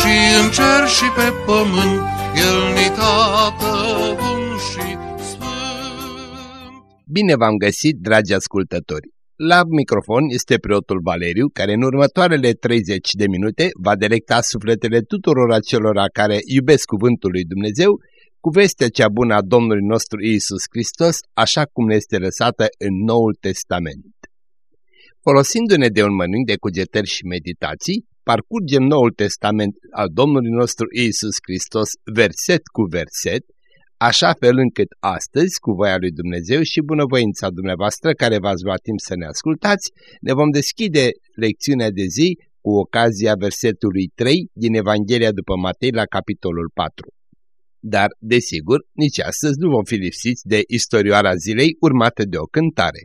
și în cer și pe pământ, El ni tată bun și sfânt. Bine v-am găsit, dragi ascultători! La microfon este preotul Valeriu, care în următoarele 30 de minute va delecta sufletele tuturor acelora care iubesc cuvântul lui Dumnezeu cu vestea cea bună a Domnului nostru Isus Hristos, așa cum ne este lăsată în Noul Testament. Folosindu-ne de un mănânc de cugetări și meditații, parcurgem Noul Testament al Domnului nostru Isus Hristos verset cu verset, așa fel încât astăzi, cu voia lui Dumnezeu și bunăvoința dumneavoastră care v-ați luat timp să ne ascultați, ne vom deschide lecțiunea de zi cu ocazia versetului 3 din Evanghelia după Matei la capitolul 4. Dar, desigur, nici astăzi nu vom fi lipsiți de istorioara zilei urmată de o cântare.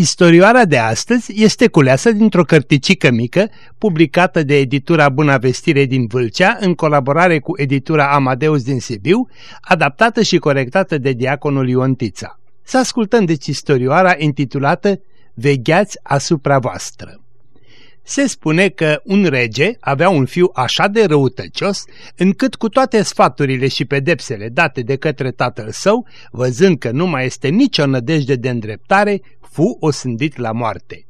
Istorioara de astăzi este culeasă dintr-o cărticică mică, publicată de editura Buna Vestire din Vâlcea, în colaborare cu editura Amadeus din Sibiu, adaptată și corectată de diaconul Iontița. Să ascultăm deci istorioara intitulată Vegheați asupra voastră. Se spune că un rege avea un fiu așa de răutăcios, încât cu toate sfaturile și pedepsele date de către tatăl său, văzând că nu mai este nicio nădejde de îndreptare, fu osândit la moarte.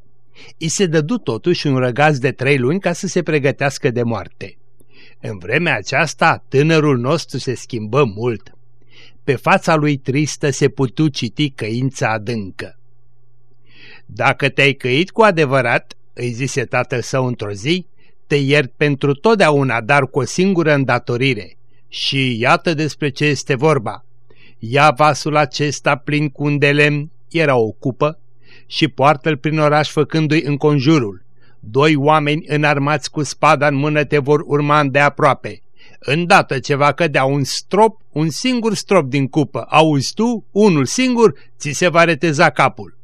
I se dădu totuși un răgaz de trei luni ca să se pregătească de moarte. În vremea aceasta, tânărul nostru se schimbă mult. Pe fața lui tristă se putu citi căința adâncă. Dacă te-ai căit cu adevărat, îi zise tatăl său într-o zi, te iert pentru totdeauna, dar cu o singură îndatorire. Și iată despre ce este vorba. Ia vasul acesta plin cu un de lemn, era o cupă, și poartă-l prin oraș făcându-i înconjurul. Doi oameni înarmați cu spada în mână te vor urma de aproape. Îndată ce va cădea un strop, un singur strop din cupă, auzi tu, unul singur, ți se va reteza capul.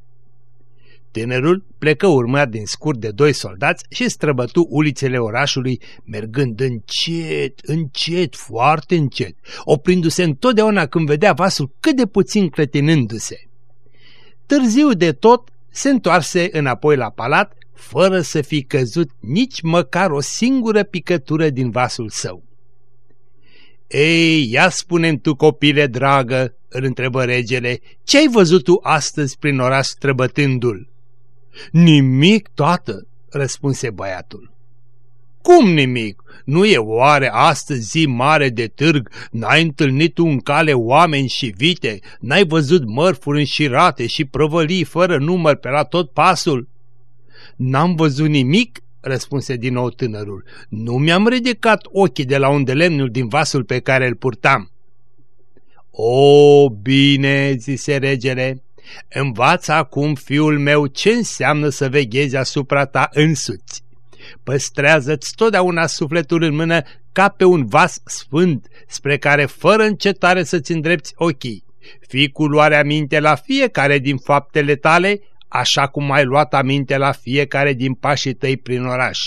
Tânărul plecă urmat din scurt de doi soldați și străbătu ulițele orașului, mergând încet, încet, foarte încet, oprindu-se întotdeauna când vedea vasul cât de puțin clătinându-se. Târziu de tot se întoarse înapoi la palat, fără să fi căzut nici măcar o singură picătură din vasul său. Ei, ia spune tu, copile dragă, îl întrebă regele, ce ai văzut tu astăzi prin oraș străbătându-l? Nimic, tată, răspunse băiatul. Cum nimic? Nu e oare astăzi zi mare de târg? N-ai întâlnit un cale oameni și vite? N-ai văzut mărfuri înșirate și prăvălii fără număr pe la tot pasul? N-am văzut nimic, răspunse din nou tânărul. Nu mi-am ridicat ochii de la un de lemnul din vasul pe care îl purtam. O, bine, zise regele, Învață acum, fiul meu, ce înseamnă să veghezi asupra ta însuți. Păstrează-ți totdeauna sufletul în mână ca pe un vas sfânt, spre care fără încetare să-ți îndrepți ochii. Fii cu luarea minte la fiecare din faptele tale, așa cum ai luat aminte la fiecare din pașii tăi prin oraș.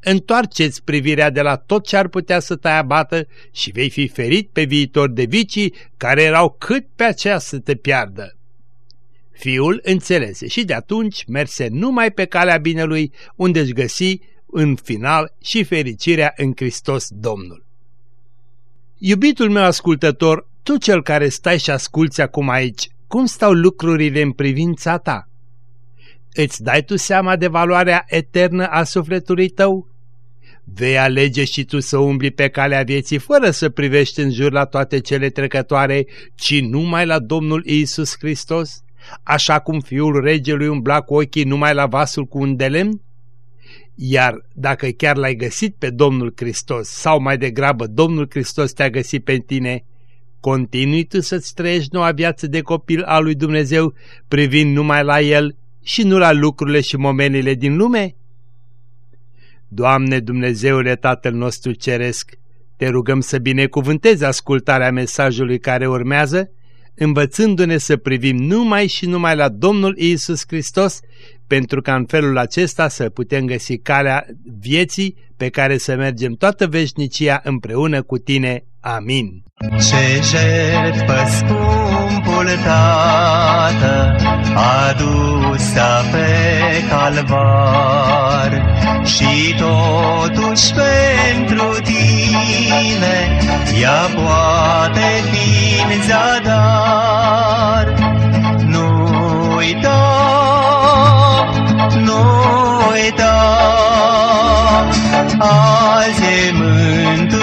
Întoarceți privirea de la tot ce ar putea să te abată și vei fi ferit pe viitor de vicii care erau cât pe aceea să te piardă. Fiul înțelese și de atunci merse numai pe calea binelui, unde își găsi în final și fericirea în Hristos Domnul. Iubitul meu ascultător, tu cel care stai și asculți acum aici, cum stau lucrurile în privința ta? Îți dai tu seama de valoarea eternă a sufletului tău? Vei alege și tu să umbli pe calea vieții fără să privești în jur la toate cele trecătoare, ci numai la Domnul Isus Hristos? Așa cum fiul regelui umbla cu ochii numai la vasul cu un de lemn? Iar dacă chiar l-ai găsit pe Domnul Hristos sau mai degrabă Domnul Hristos te-a găsit pe tine, continui tu să-ți trăiești noua viață de copil al lui Dumnezeu privind numai la El și nu la lucrurile și momenile din lume? Doamne Dumnezeule Tatăl nostru Ceresc, te rugăm să binecuvântezi ascultarea mesajului care urmează, învățându-ne să privim numai și numai la Domnul Isus Hristos, pentru ca în felul acesta să putem găsi calea vieții pe care să mergem toată veșnicia împreună cu tine. Amin. Ce jertfă scumpul Tată adusă pe calvar și totuși pentru tine ea poate fi în zadar. Nu uita, nu uita, azi e mântuirea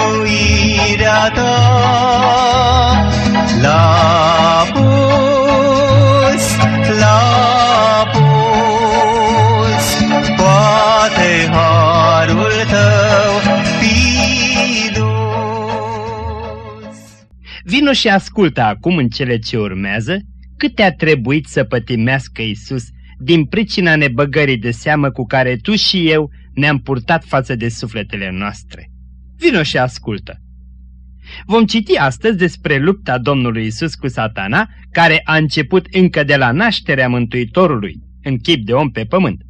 ta. La pus, la pus, poate harul tău fi dus. Vino și ascultă acum în cele ce urmează câte a trebuit să pătimească Isus din pricina nebăgării de seamă cu care tu și eu ne-am purtat față de sufletele noastre. Vino și ascultă! Vom citi astăzi despre lupta Domnului Isus cu satana, care a început încă de la nașterea Mântuitorului, în chip de om pe pământ.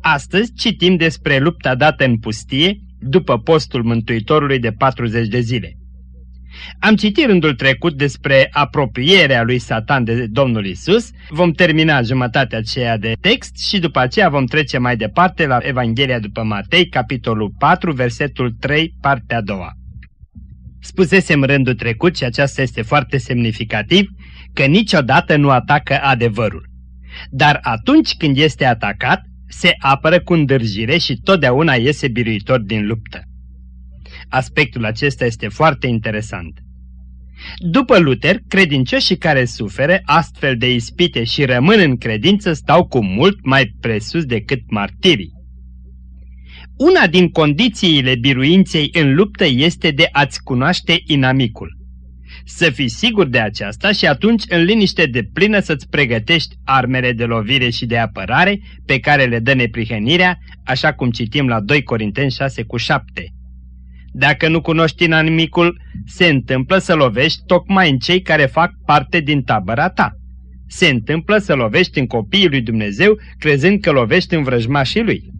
Astăzi citim despre lupta dată în pustie, după postul Mântuitorului de 40 de zile. Am citit rândul trecut despre apropierea lui Satan de Domnul Isus, vom termina jumătatea aceea de text și după aceea vom trece mai departe la Evanghelia după Matei, capitolul 4, versetul 3, partea a doua. Spusesem rândul trecut, și aceasta este foarte semnificativ, că niciodată nu atacă adevărul. Dar atunci când este atacat, se apără cu îndârjire și totdeauna iese biruitor din luptă. Aspectul acesta este foarte interesant. După Luther, credincioșii care suferă astfel de ispite și rămân în credință stau cu mult mai presus decât martirii. Una din condițiile biruinței în luptă este de a-ți cunoaște inamicul. Să fii sigur de aceasta și atunci în liniște de plină să-ți pregătești armele de lovire și de apărare pe care le dă neprihănirea, așa cum citim la 2 Corinteni 6 cu 7. Dacă nu cunoști inamicul, se întâmplă să lovești tocmai în cei care fac parte din tabăra ta. Se întâmplă să lovești în copiii lui Dumnezeu, crezând că lovești în vrăjmașii lui.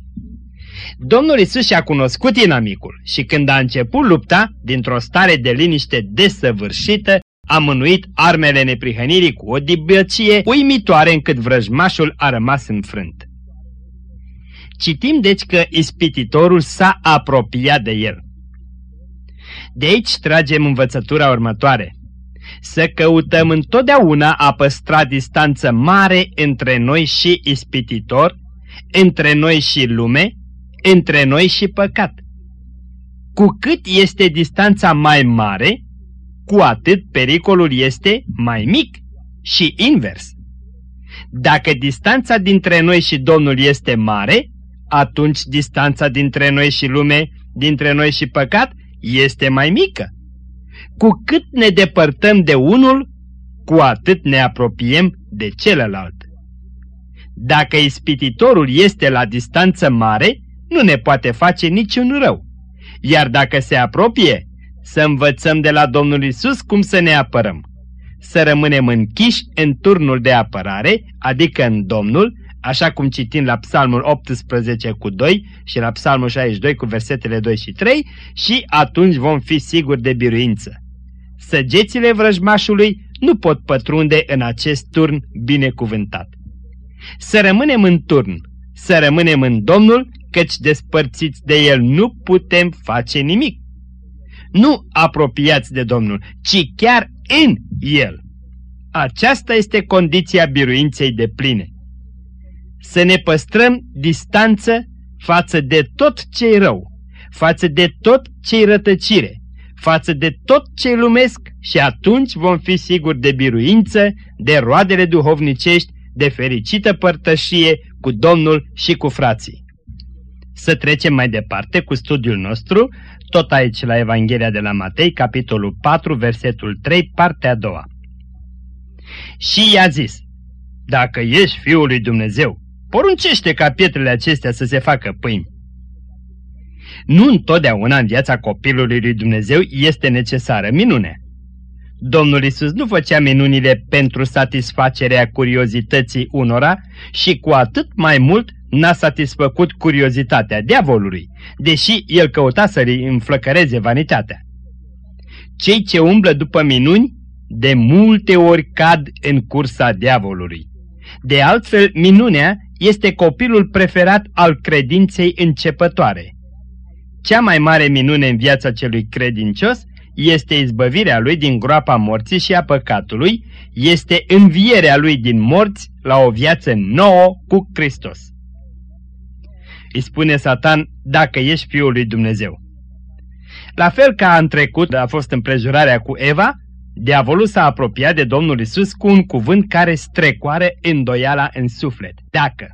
Domnul Isus și-a cunoscut inamicul și când a început lupta, dintr-o stare de liniște desăvârșită, a mânuit armele neprihănirii cu o dibăcie uimitoare încât vrăjmașul a rămas înfrânt. Citim deci că ispititorul s-a apropiat de el. De aici tragem învățătura următoare. Să căutăm întotdeauna a păstra distanță mare între noi și ispititor, între noi și lume, între noi și păcat. Cu cât este distanța mai mare, cu atât pericolul este mai mic și invers. Dacă distanța dintre noi și Domnul este mare, atunci distanța dintre noi și lume, dintre noi și păcat, este mai mică. Cu cât ne depărtăm de unul, cu atât ne apropiem de celălalt. Dacă ispititorul este la distanță mare, nu ne poate face niciun rău. Iar dacă se apropie, să învățăm de la Domnul Isus cum să ne apărăm. Să rămânem închiși în turnul de apărare, adică în Domnul, așa cum citim la Psalmul 18 cu 2 și la Psalmul 62 cu versetele 2 și 3 și atunci vom fi siguri de biruință. Săgețile vrăjmașului nu pot pătrunde în acest turn binecuvântat. Să rămânem în turn, să rămânem în Domnul, căci despărțiți de El nu putem face nimic. Nu apropiați de Domnul, ci chiar în El. Aceasta este condiția biruinței de pline să ne păstrăm distanță față de tot ce rău, față de tot ce rătăcire, față de tot ce lumesc și atunci vom fi siguri de biruință, de roadele duhovnicești, de fericită părtășie cu Domnul și cu frații. Să trecem mai departe cu studiul nostru, tot aici la Evanghelia de la Matei, capitolul 4, versetul 3, partea a doua. Și i-a zis, dacă ești Fiul lui Dumnezeu, poruncește ca pietrele acestea să se facă pâini. Nu întotdeauna în viața copilului lui Dumnezeu este necesară minune. Domnul Isus nu făcea minunile pentru satisfacerea curiozității unora și cu atât mai mult n-a satisfăcut curiozitatea diavolului, deși el căuta să-i înflăcăreze vanitatea. Cei ce umblă după minuni, de multe ori cad în cursa diavolului. De altfel, minunea este copilul preferat al credinței începătoare. Cea mai mare minune în viața celui credincios este izbăvirea lui din groapa morții și a păcatului, este învierea lui din morți la o viață nouă cu Hristos. Îi spune Satan, dacă ești Fiul lui Dumnezeu. La fel ca în trecut a fost împrejurarea cu Eva, diavolul s-a apropiat de Domnul Isus cu un cuvânt care strecoare îndoiala în suflet. Dacă.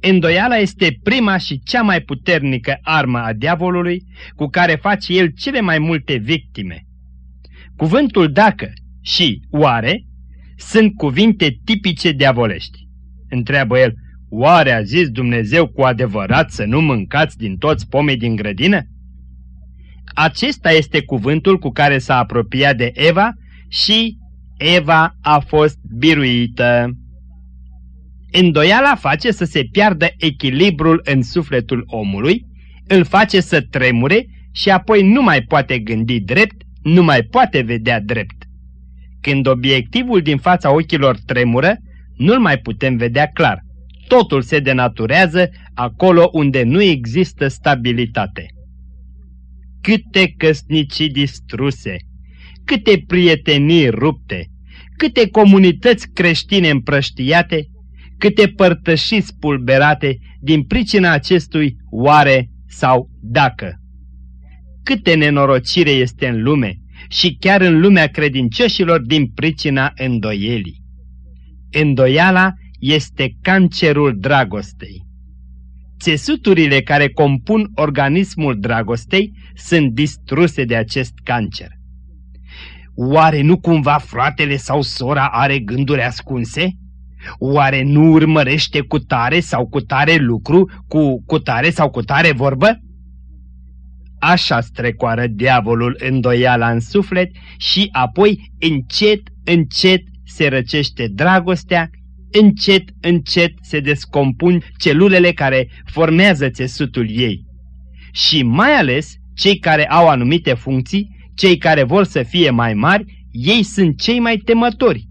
Îndoiala este prima și cea mai puternică armă a diavolului cu care face el cele mai multe victime. Cuvântul dacă și oare sunt cuvinte tipice diavolești. Întreabă el, oare a zis Dumnezeu cu adevărat să nu mâncați din toți pomii din grădină? Acesta este cuvântul cu care s-a apropiat de Eva și Eva a fost biruită. Îndoiala face să se piardă echilibrul în sufletul omului, îl face să tremure și apoi nu mai poate gândi drept, nu mai poate vedea drept. Când obiectivul din fața ochilor tremură, nu-l mai putem vedea clar. Totul se denaturează acolo unde nu există stabilitate. Câte căsnicii distruse, câte prietenii rupte, câte comunități creștine împrăștiate, câte părtășii spulberate din pricina acestui oare sau dacă. Câte nenorocire este în lume și chiar în lumea credincioșilor din pricina îndoielii. Îndoiala este cancerul dragostei. Țesuturile care compun organismul dragostei sunt distruse de acest cancer. Oare nu cumva fratele sau sora are gânduri ascunse? Oare nu urmărește cu tare sau cu tare lucru, cu, cu tare sau cu tare vorbă? Așa strecoară diavolul îndoiala în suflet și apoi încet, încet se răcește dragostea, încet, încet se descompun celulele care formează țesutul ei. Și mai ales cei care au anumite funcții, cei care vor să fie mai mari, ei sunt cei mai temători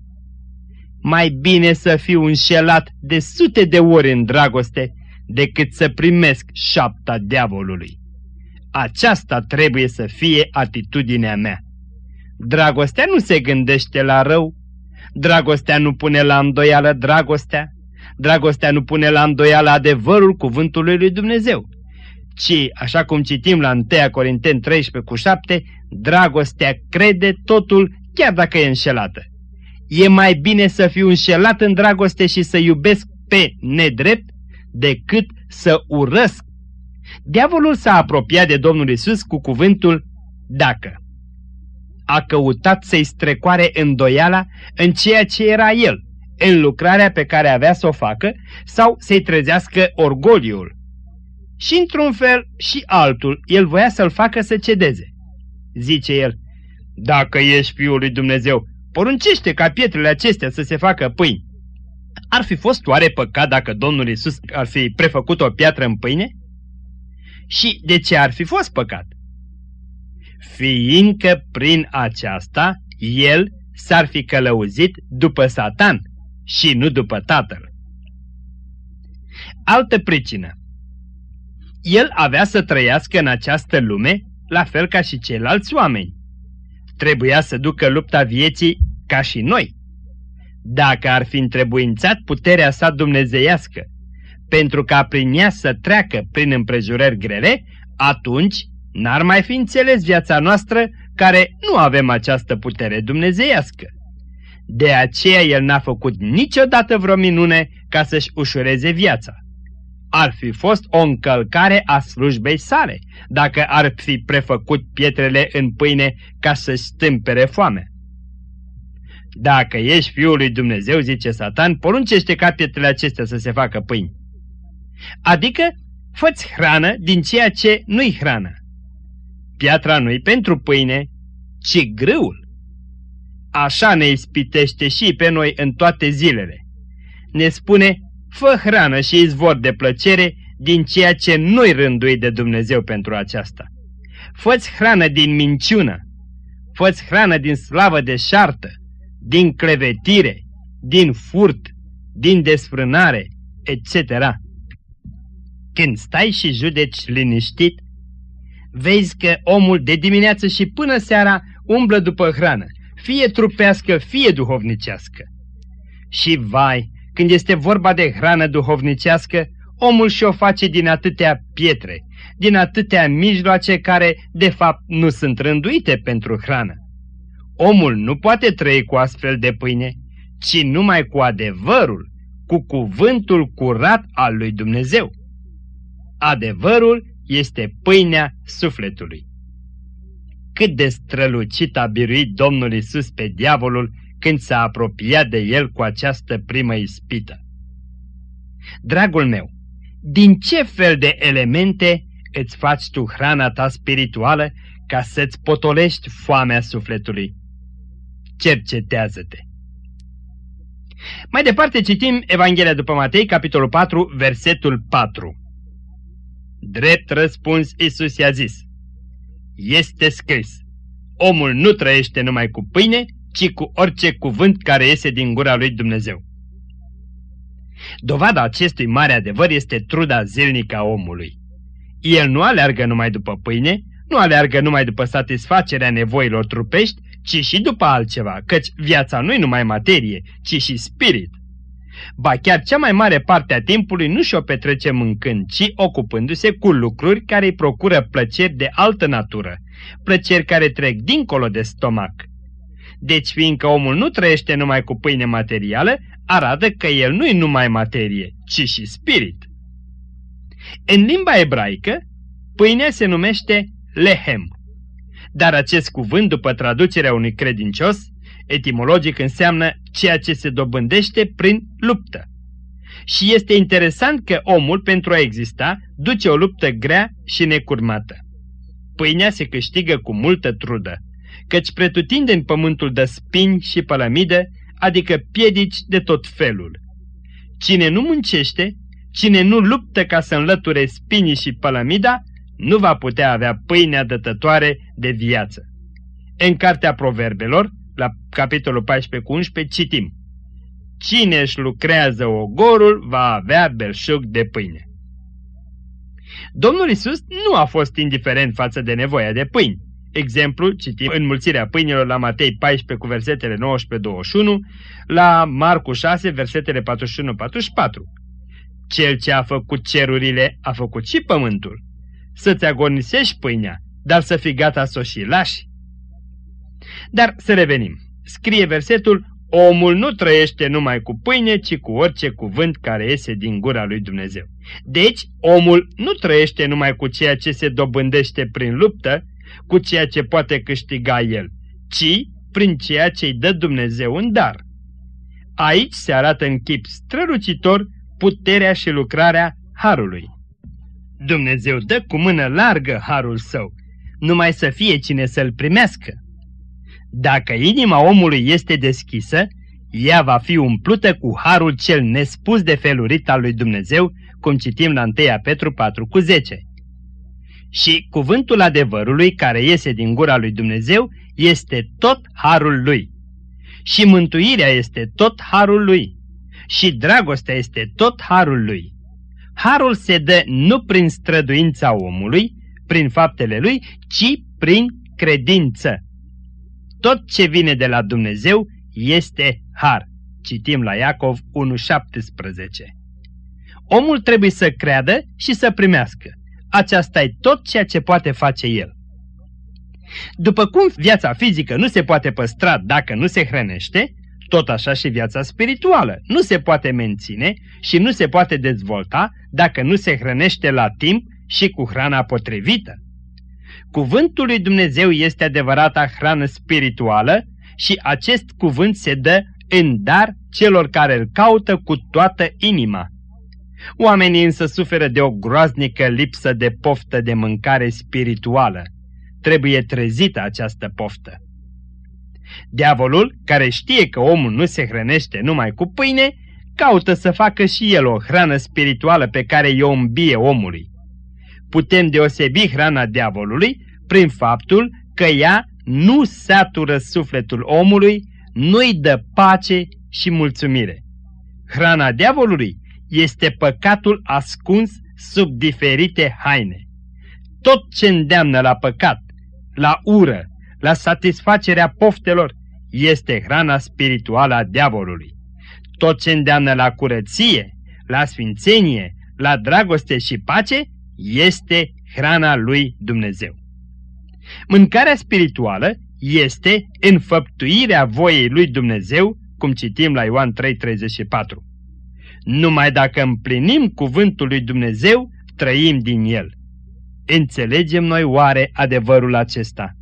mai bine să fiu înșelat de sute de ori în dragoste decât să primesc șapta diavolului. Aceasta trebuie să fie atitudinea mea. Dragostea nu se gândește la rău, dragostea nu pune la îndoială dragostea, dragostea nu pune la îndoială adevărul cuvântului lui Dumnezeu, ci, așa cum citim la 1 Corinteni 13 cu 7, dragostea crede totul chiar dacă e înșelată. E mai bine să fiu înșelat în dragoste și să iubesc pe nedrept decât să urăsc. Diavolul s-a apropiat de Domnul Isus cu cuvântul dacă. A căutat să-i strecoare îndoiala în ceea ce era el, în lucrarea pe care avea să o facă sau să-i trezească orgoliul. Și într-un fel și altul, el voia să-l facă să cedeze. Zice el, dacă ești Fiul lui Dumnezeu, poruncește ca pietrele acestea să se facă pâini. Ar fi fost oare păcat dacă Domnul Isus ar fi prefăcut o piatră în pâine? Și de ce ar fi fost păcat? Fiindcă prin aceasta el s-ar fi călăuzit după Satan și nu după Tatăl. Altă pricină. El avea să trăiască în această lume la fel ca și ceilalți oameni trebuia să ducă lupta vieții ca și noi. Dacă ar fi întrebuințat puterea sa dumnezeiască pentru ca prin ea să treacă prin împrejurări grele, atunci n-ar mai fi înțeles viața noastră care nu avem această putere dumnezeiască. De aceea el n-a făcut niciodată vreo minune ca să-și ușureze viața ar fi fost o încălcare a slujbei sale, dacă ar fi prefăcut pietrele în pâine ca să stâmpere foame. Dacă ești Fiul lui Dumnezeu, zice Satan, poruncește ca pietrele acestea să se facă pâini. Adică, fă hrană din ceea ce nu-i hrană. Piatra nu-i pentru pâine, ci grâul. Așa ne ispitește și pe noi în toate zilele. Ne spune, fă hrană și izvor de plăcere din ceea ce nu-i rânduit de Dumnezeu pentru aceasta. Fă-ți hrană din minciună, fă hrană din slavă de șartă, din clevetire, din furt, din desfrânare, etc. Când stai și judeci liniștit, vezi că omul de dimineață și până seara umblă după hrană, fie trupească, fie duhovnicească. Și vai, când este vorba de hrană duhovnicească, omul și-o face din atâtea pietre, din atâtea mijloace care, de fapt, nu sunt rânduite pentru hrană. Omul nu poate trăi cu astfel de pâine, ci numai cu adevărul, cu cuvântul curat al lui Dumnezeu. Adevărul este pâinea sufletului. Cât de strălucit a biruit Domnul Isus pe diavolul când s-a apropiat de el cu această primă ispită. Dragul meu, din ce fel de elemente îți faci tu hrana ta spirituală ca să-ți potolești foamea sufletului? Cercetează-te! Mai departe citim Evanghelia după Matei, capitolul 4, versetul 4. Drept răspuns Isus i-a zis, Este scris, omul nu trăiește numai cu pâine, ci cu orice cuvânt care iese din gura lui Dumnezeu. Dovada acestui mare adevăr este truda zilnică a omului. El nu aleargă numai după pâine, nu aleargă numai după satisfacerea nevoilor trupești, ci și după altceva, căci viața nu-i numai materie, ci și spirit. Ba chiar cea mai mare parte a timpului nu și-o petrece mâncând, ci ocupându-se cu lucruri care îi procură plăceri de altă natură, plăceri care trec dincolo de stomac. Deci fiindcă omul nu trăiește numai cu pâine materială, arată că el nu e numai materie, ci și spirit. În limba ebraică, pâinea se numește lehem. Dar acest cuvânt, după traducerea unui credincios, etimologic înseamnă ceea ce se dobândește prin luptă. Și este interesant că omul, pentru a exista, duce o luptă grea și necurmată. Pâinea se câștigă cu multă trudă, căci pretutindeni pământul de spini și pălămidă, adică piedici de tot felul. Cine nu muncește, cine nu luptă ca să înlăture spinii și pălămida, nu va putea avea pâinea dătătoare de viață. În Cartea Proverbelor, la capitolul 14 cu 11, citim Cine își lucrează ogorul va avea belșug de pâine. Domnul Isus nu a fost indiferent față de nevoia de pâini. Exemplu, citim înmulțirea pâinilor la Matei 14 cu versetele 19-21, la Marcu 6 versetele 41-44. Cel ce a făcut cerurile a făcut și pământul. Să-ți agonisești pâinea, dar să fii gata să o și lași. Dar să revenim. Scrie versetul, omul nu trăiește numai cu pâine, ci cu orice cuvânt care iese din gura lui Dumnezeu. Deci, omul nu trăiește numai cu ceea ce se dobândește prin luptă, cu ceea ce poate câștiga el, ci prin ceea ce îi dă Dumnezeu în dar. Aici se arată în chip strălucitor puterea și lucrarea Harului. Dumnezeu dă cu mână largă Harul său, numai să fie cine să-l primească. Dacă inima omului este deschisă, ea va fi umplută cu harul cel nespus de felurit al lui Dumnezeu, cum citim la 1 Petru 4 cu 10. Și cuvântul adevărului care iese din gura lui Dumnezeu este tot harul lui. Și mântuirea este tot harul lui. Și dragostea este tot harul lui. Harul se dă nu prin străduința omului, prin faptele lui, ci prin credință. Tot ce vine de la Dumnezeu este har. Citim la Iacov 1.17. Omul trebuie să creadă și să primească. Aceasta e tot ceea ce poate face el. După cum viața fizică nu se poate păstra dacă nu se hrănește, tot așa și viața spirituală nu se poate menține și nu se poate dezvolta dacă nu se hrănește la timp și cu hrana potrivită. Cuvântul lui Dumnezeu este adevărata hrană spirituală și acest cuvânt se dă în dar celor care îl caută cu toată inima. Oamenii însă suferă de o groaznică lipsă de poftă de mâncare spirituală. Trebuie trezită această poftă. Diavolul, care știe că omul nu se hrănește numai cu pâine, caută să facă și el o hrană spirituală pe care i-o îmbie omului. Putem deosebi hrana diavolului prin faptul că ea nu satură sufletul omului, nu-i dă pace și mulțumire. Hrana diavolului este păcatul ascuns sub diferite haine. Tot ce îndeamnă la păcat, la ură, la satisfacerea poftelor, este hrana spirituală a diavolului. Tot ce îndeamnă la curăție, la sfințenie, la dragoste și pace, este hrana lui Dumnezeu. Mâncarea spirituală este înfăptuirea voiei lui Dumnezeu, cum citim la Ioan 3,34. Numai dacă împlinim cuvântul lui Dumnezeu, trăim din el. Înțelegem noi oare adevărul acesta?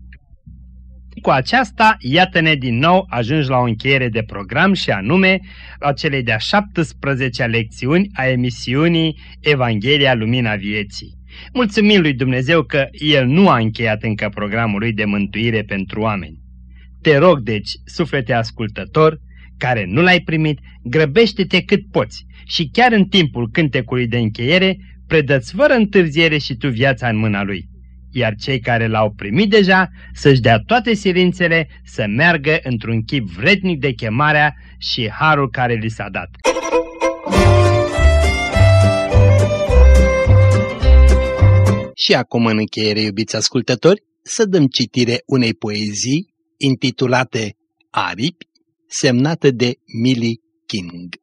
Cu aceasta, iată-ne din nou ajungi la o încheiere de program și anume la cele de-a 17 lecțiuni a emisiunii Evanghelia Lumina Vieții. Mulțumim lui Dumnezeu că El nu a încheiat încă programul lui de mântuire pentru oameni. Te rog, deci, suflete ascultător, care nu l-ai primit, grăbește-te cât poți și chiar în timpul cântecului de încheiere, predă-ți fără întârziere și tu viața în mâna lui. Iar cei care l-au primit deja să-și dea toate silințele să meargă într-un chip vrednic de chemarea și harul care li s-a dat. Și acum în încheiere, iubiți ascultători, să dăm citire unei poezii intitulate Aripi, semnată de Millie King.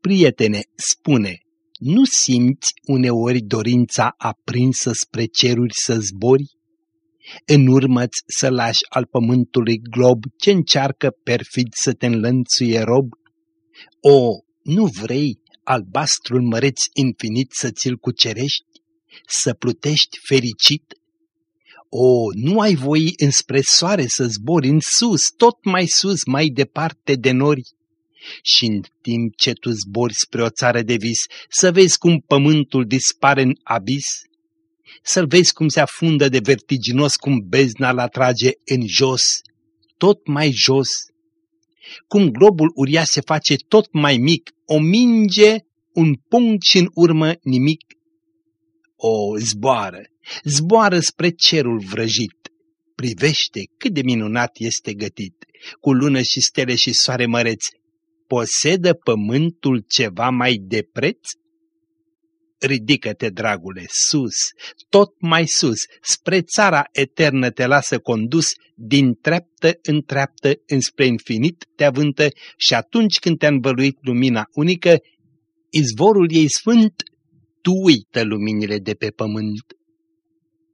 Prietene, spune, nu simți uneori dorința aprinsă spre ceruri să zbori? În urmă să lași al pământului glob ce încearcă perfid să te înlănțuie rob? O, nu vrei albastrul măreț infinit să ți-l cucerești? Să plutești fericit? O, nu ai voi înspre soare să zbori în sus, tot mai sus, mai departe de nori? Și în timp ce tu zbori spre o țară de vis, să vezi cum pământul dispare în abis, să-l vezi cum se afundă de vertiginos, cum bezna la trage în jos, tot mai jos, cum globul uriaș se face tot mai mic, o minge, un punct și în urmă nimic. O, zboară, zboară spre cerul vrăjit, privește cât de minunat este gătit, cu lună și stele și soare măreți, posedă pământul ceva mai de preț? Ridică-te, dragule, sus, tot mai sus, spre țara eternă te lasă condus, din treaptă în treaptă, înspre infinit te avântă și atunci când te-a învăluit lumina unică, izvorul ei sfânt, tu uită luminile de pe pământ.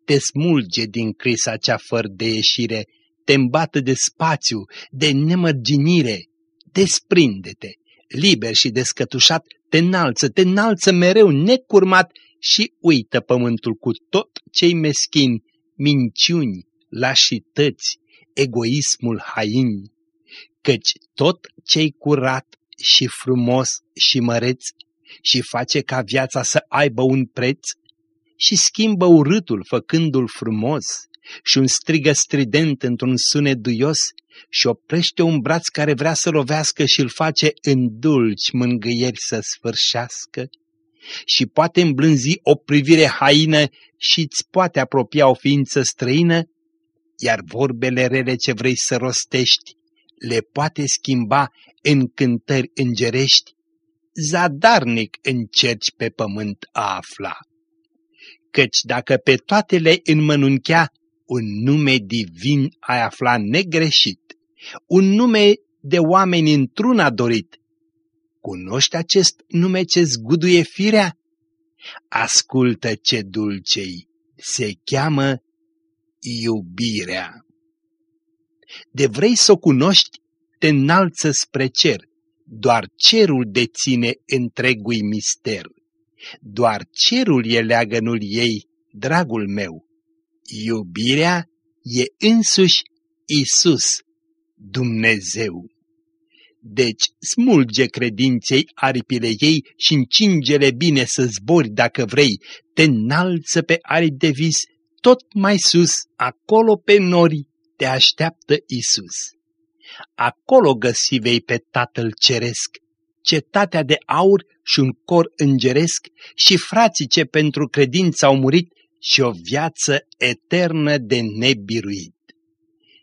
Te smulge din crisa cea fără de ieșire, te îmbată de spațiu, de nemărginire, desprinde-te, liber și descătușat, te înalță, te înalță mereu necurmat și uită pământul cu tot cei meschini, minciuni, lașități, egoismul hain, căci tot cei curat și frumos și măreț și face ca viața să aibă un preț și schimbă urâtul făcându-l frumos și un strigă strident într-un sunet duios și oprește un braț care vrea să lovească și îl face în dulci mângâieri să sfârșească și poate îmblânzi o privire haină și îți poate apropia o ființă străină, iar vorbele rele ce vrei să rostești le poate schimba în cântări îngerești, zadarnic încerci pe pământ a afla. Căci dacă pe toate le înmănunchea, un nume divin ai afla negreșit, un nume de oameni într-una dorit. Cunoști acest nume ce zguduie firea? Ascultă ce dulcei, se cheamă iubirea. De vrei să o cunoști, te înalță spre cer, doar cerul deține întregui mister. Doar cerul e leagănul ei, dragul meu. Iubirea e însuși Isus, Dumnezeu. Deci smulge credinței aripile ei și încingele bine să zbori dacă vrei, te înalță pe aripi de vis, tot mai sus, acolo pe nori, te așteaptă Isus. Acolo găsi vei pe Tatăl Ceresc, cetatea de aur și un cor îngeresc și frații ce pentru credință au murit și o viață eternă de nebiruit.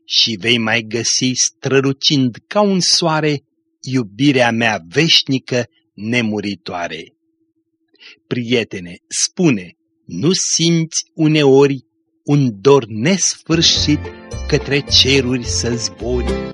Și vei mai găsi strălucind ca un soare iubirea mea veșnică nemuritoare. Prietene, spune, nu simți uneori un dor nesfârșit către ceruri să zbori?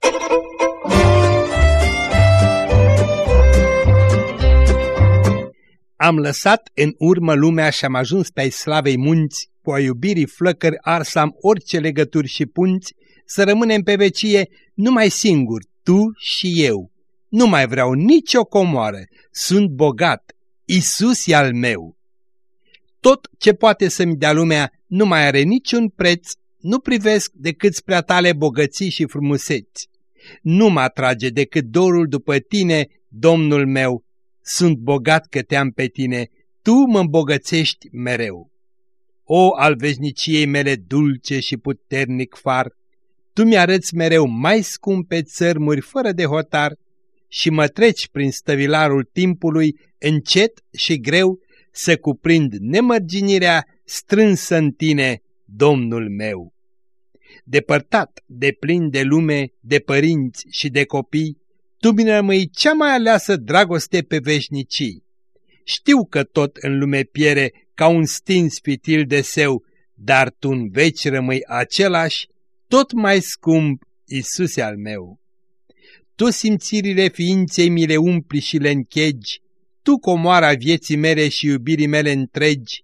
Am lăsat în urmă lumea și am ajuns pe ai slavei munți, cu a iubirii flăcări arsam orice legături și punți, să rămânem pe vecie numai singur, tu și eu. Nu mai vreau nicio comoară, sunt bogat, Isus e al meu. Tot ce poate să-mi dea lumea nu mai are niciun preț, nu privesc decât spre tale bogății și frumuseți. Nu mă atrage decât dorul după tine, Domnul meu, sunt bogat că te-am pe tine, tu mă îmbogățești mereu. O, al veșniciei mele dulce și puternic far, tu mi-arăți mereu mai scumpe țărmuri fără de hotar și mă treci prin stăvilarul timpului încet și greu să cuprind nemărginirea strânsă în tine, Domnul meu. Depărtat, de plin de lume, de părinți și de copii, tu mi rămâi cea mai aleasă dragoste pe veșnicii. Știu că tot în lume piere ca un stins fitil de seu, dar tu în veci rămâi același, tot mai scump, Iisuse al meu. Tu simțirile ființei mi le umpli și le închegi, tu comoara vieții mele și iubirii mele întregi,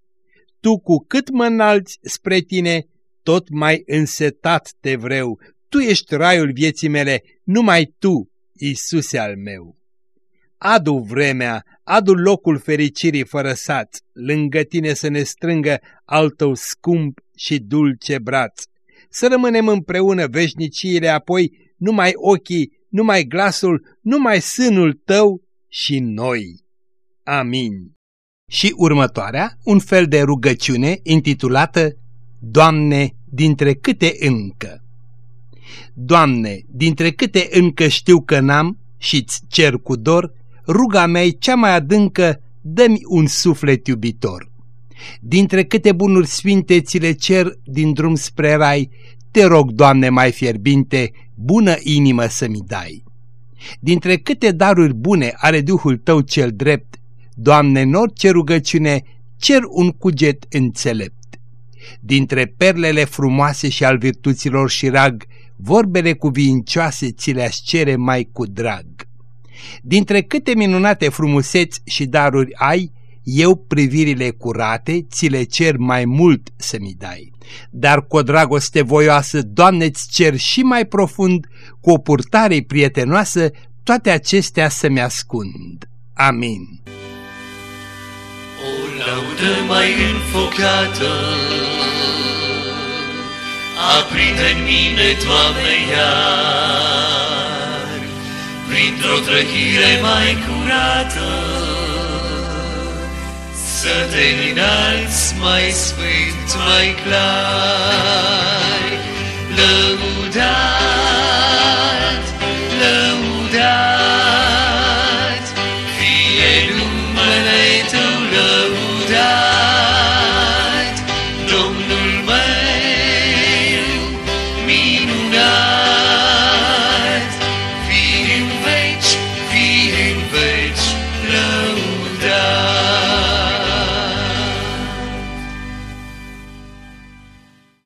tu cu cât mă înalți spre tine, tot mai însetat te vreau, tu ești raiul vieții mele, numai tu, Iisuse al meu. Adu vremea, adu locul fericirii fără saț, lângă tine să ne strângă al tău scump și dulce braț. Să rămânem împreună veșniciile apoi, numai ochii, numai glasul, numai sânul tău și noi. Amin. Și următoarea, un fel de rugăciune intitulată Doamne, dintre câte încă. Doamne, dintre câte încă știu că n-am și-ți cer cu dor, ruga mea cea mai adâncă, dă-mi un suflet iubitor. Dintre câte bunuri sfinte ți le cer din drum spre rai, te rog, Doamne, mai fierbinte, bună inimă să-mi dai. Dintre câte daruri bune are Duhul Tău cel drept, Doamne, în orice rugăciune, cer un cuget înțelept. Dintre perlele frumoase și al virtuților și rag, vorbele cuvincioase ți le cere mai cu drag. Dintre câte minunate frumuseți și daruri ai, eu privirile curate ți le cer mai mult să mi dai. Dar cu o dragoste voioasă, Doamne, ți cer și mai profund, cu o purtare prietenoasă, toate acestea să-mi ascund. Amin. O laudă mai înfocată aprinde în mine, Doamne, iar, printr-o trăhire mai curată, să te înalți mai sfânt, mai clar, lăudat